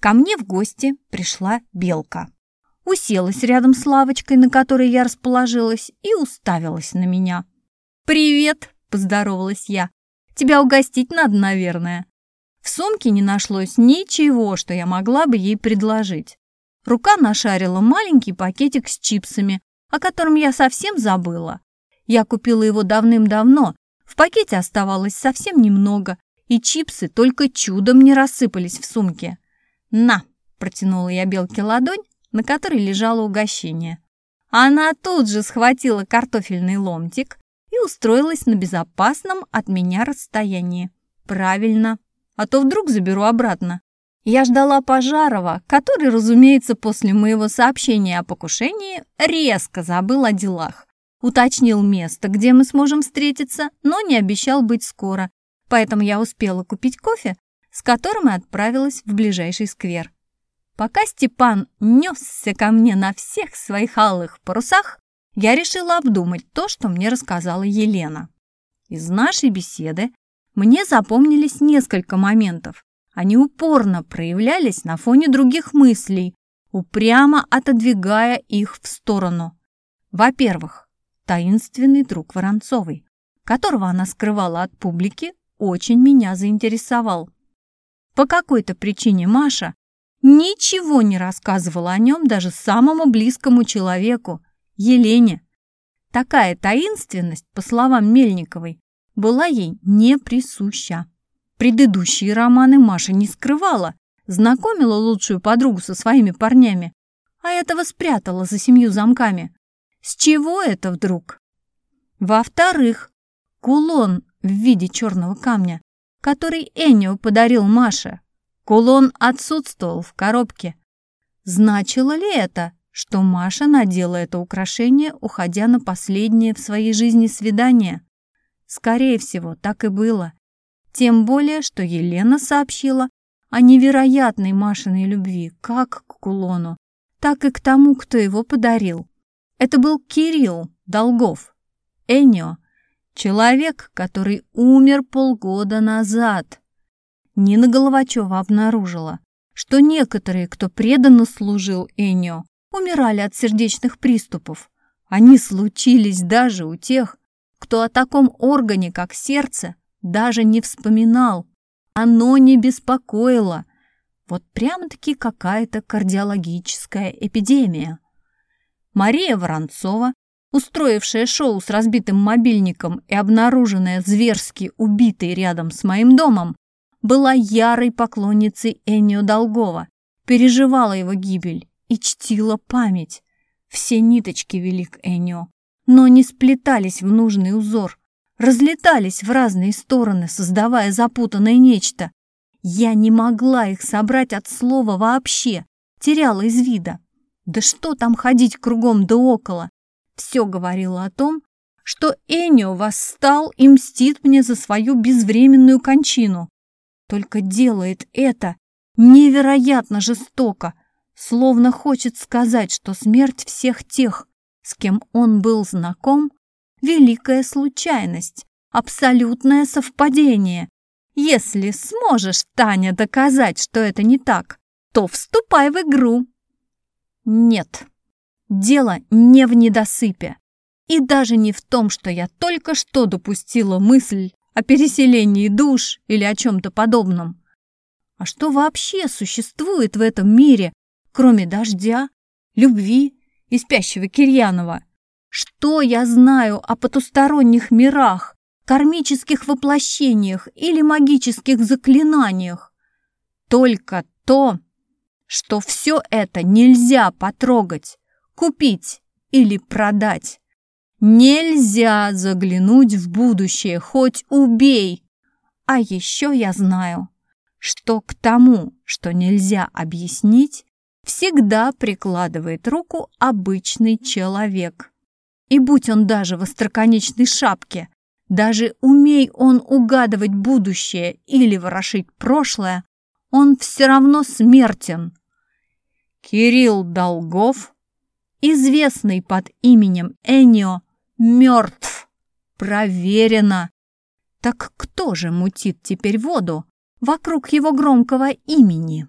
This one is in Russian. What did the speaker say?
ко мне в гости пришла белка. Уселась рядом с лавочкой, на которой я расположилась, и уставилась на меня. «Привет!» – поздоровалась я. «Тебя угостить надо, наверное». В сумке не нашлось ничего, что я могла бы ей предложить. Рука нашарила маленький пакетик с чипсами, о котором я совсем забыла. Я купила его давным-давно, в пакете оставалось совсем немного, и чипсы только чудом не рассыпались в сумке. «На!» – протянула я белке ладонь, на которой лежало угощение. Она тут же схватила картофельный ломтик и устроилась на безопасном от меня расстоянии. Правильно, а то вдруг заберу обратно. Я ждала Пожарова, который, разумеется, после моего сообщения о покушении резко забыл о делах. Уточнил место, где мы сможем встретиться, но не обещал быть скоро, поэтому я успела купить кофе, с которым и отправилась в ближайший сквер. Пока Степан несся ко мне на всех своих алых парусах, я решила обдумать то, что мне рассказала Елена. Из нашей беседы мне запомнились несколько моментов. Они упорно проявлялись на фоне других мыслей, упрямо отодвигая их в сторону. Во-первых, таинственный друг Воронцовой, которого она скрывала от публики, очень меня заинтересовал. По какой-то причине Маша ничего не рассказывала о нем даже самому близкому человеку, Елене. Такая таинственность, по словам Мельниковой, была ей не присуща. Предыдущие романы Маша не скрывала, знакомила лучшую подругу со своими парнями, а этого спрятала за семью замками. С чего это вдруг? Во-вторых, кулон в виде черного камня, который Эннио подарил Маше, Кулон отсутствовал в коробке. Значило ли это, что Маша надела это украшение, уходя на последнее в своей жизни свидание? Скорее всего, так и было. Тем более, что Елена сообщила о невероятной Машиной любви как к кулону, так и к тому, кто его подарил. Это был Кирилл Долгов, Энио, человек, который умер полгода назад. Нина Головачева обнаружила, что некоторые, кто преданно служил Энио, умирали от сердечных приступов. Они случились даже у тех, кто о таком органе, как сердце, даже не вспоминал. Оно не беспокоило. Вот прямо-таки какая-то кардиологическая эпидемия. Мария Воронцова, устроившая шоу с разбитым мобильником и обнаруженная зверски убитой рядом с моим домом, была ярой поклонницей Эннио Долгова, переживала его гибель и чтила память. Все ниточки вели к Эннио, но не сплетались в нужный узор, разлетались в разные стороны, создавая запутанное нечто. Я не могла их собрать от слова вообще, теряла из вида. Да что там ходить кругом да около? Все говорило о том, что Энио восстал и мстит мне за свою безвременную кончину только делает это невероятно жестоко, словно хочет сказать, что смерть всех тех, с кем он был знаком, великая случайность, абсолютное совпадение. Если сможешь, Таня, доказать, что это не так, то вступай в игру. Нет, дело не в недосыпе. И даже не в том, что я только что допустила мысль о переселении душ или о чем-то подобном. А что вообще существует в этом мире, кроме дождя, любви и спящего Кирьянова? Что я знаю о потусторонних мирах, кармических воплощениях или магических заклинаниях? Только то, что все это нельзя потрогать, купить или продать. Нельзя заглянуть в будущее, хоть убей. А еще я знаю, что к тому, что нельзя объяснить, всегда прикладывает руку обычный человек. И будь он даже в остроконечной шапке, даже умей он угадывать будущее или ворошить прошлое, он все равно смертен. Кирилл Долгов, известный под именем Энио, мертв. Проверено. Так кто же мутит теперь воду вокруг его громкого имени?